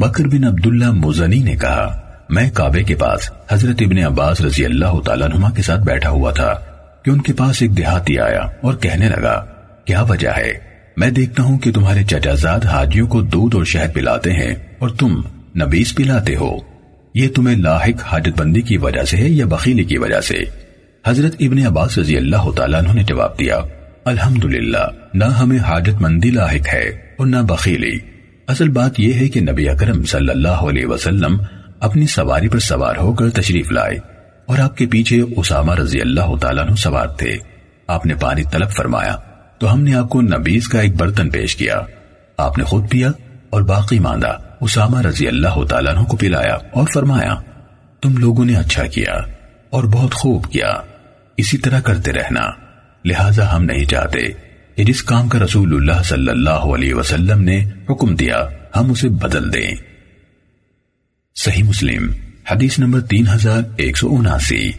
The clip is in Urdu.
بکر بن عبداللہ مزنی نے کہا، میں کعبے کے پاس حضرت ابن عباس رضی اللہ تعالیٰ نما کے ساتھ بیٹھا ہوا تھا، کہ ان کے پاس ایک دیہاتی آیا اور کہنے لگا، کیا وجہ ہے؟ میں دیکھتا ہوں کہ تمہارے چچازاد حاجیوں کو دودھ اور شہد پلاتے ہیں اور تم نبیس پلاتے ہو۔ یہ تمہیں لاحق حاجت بندی کی وجہ سے ہے یا بخیلی کی وجہ سے؟ حضرت ابن عباس رضی اللہ تعالیٰ عنہ نے جواب دیا، الحمدللہ، نہ ہمیں حاجت مندی لاحق ہے اور نہ بخیلی۔ اصل بات یہ ہے کہ نبی اکرم صلی اللہ علیہ وسلم اپنی سواری پر سوار ہو کر تشریف لائے اور آپ کے پیچھے اسامہ رضی اللہ تعالیٰ عنہ سوار تھے۔ آپ نے پانی طلب فرمایا تو ہم نے آپ کو نبیز کا ایک برتن پیش کیا۔ آپ نے خود پیا اور باقی ماندہ اسامہ رضی اللہ تعالیٰ عنہ کو پلایا اور فرمایا، تم لوگوں نے اچھا کیا اور بہت خوب کیا۔ اسی طرح کرتے رہنا، لہٰذا ہم نہیں چاہتے۔ جس کام کا رسول اللہ صلی اللہ علیہ وسلم نے حکم دیا، ہم اسے بدل دیں۔ صحیح مسلم، حدیث نمبر تین ہزار ایک سو اناسی۔